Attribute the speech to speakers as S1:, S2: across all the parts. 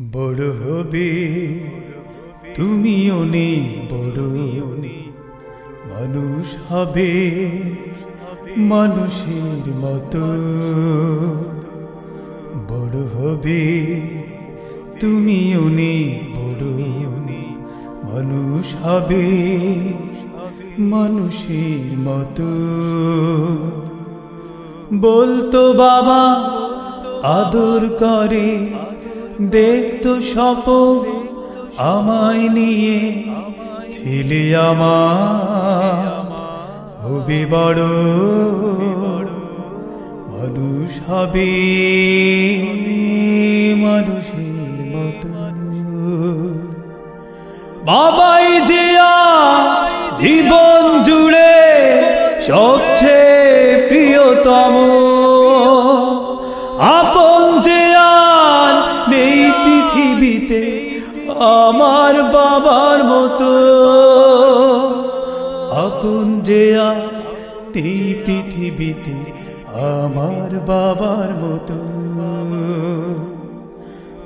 S1: বড় হবে তুমি অনেক বড়। মানুষ হবে মানুষের মতো। বড় হবে তুমি অনেক বড়। মানুষ হবে মানুষের মতো। বলতো বাবা, আদর করে দেখতো সপ আমায় নিয়ে। ছেলে আমার বড় মানুষ হবে, মানুষের মতো। বাবাই যে আজ জীবন জুড়ে সবচেয়ে নেই পৃথিবীতে আমার বাবার মতো।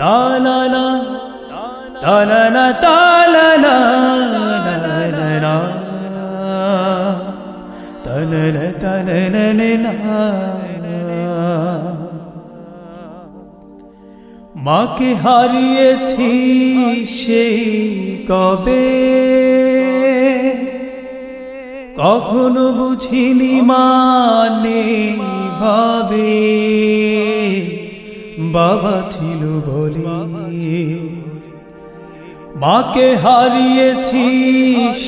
S1: তালানা তালানা তালানা তালানা তালানা তালানা মাকে হারিয়েছি সেই কবে? কখনো বুঝিনি মানে ভাবে। বাবা ছিল বলে, মাকে হারিয়েছি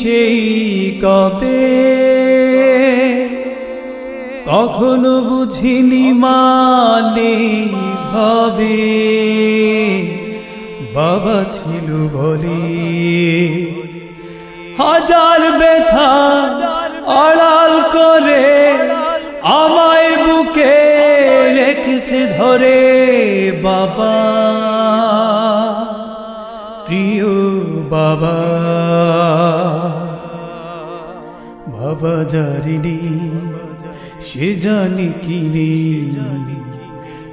S1: সেই কবে? কখনো বুঝিনি মানে ভাবে। বাবা ছিল বলে, হাজার ব্যথা আড়াল করে আমায় বুকে রেখেছে ধরে বাবা। প্রিয় বাবা বাবা জারিনি সে জানি কি নেই।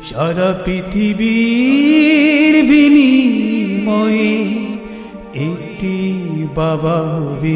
S1: সারা পৃথিবীর বিনিময়ে একটি বাবা হবে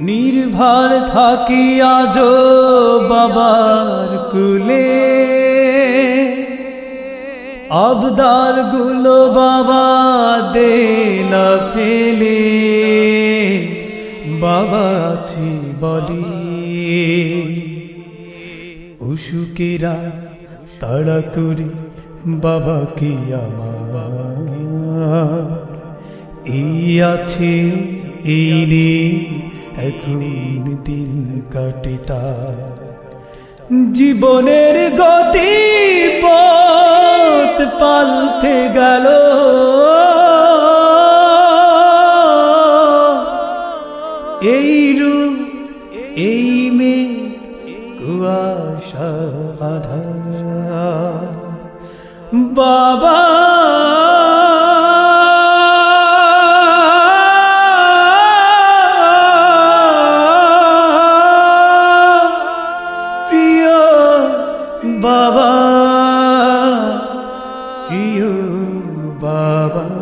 S1: নির্ভার থাকি আজ বাবার কুলে। আবদারগুলো বাবা দে না ফেলে। বাবা বলি। অসুকেরা তাড়া বাবা কি আমার। এই আছে, এই নে এখন দিন কাটে তার জীবনের গতি পথ পাল্টে গেল। এই রূপ, এই মেঘ, কুয়াশা, আধার। বাবা বাবা প্রিয় বাবা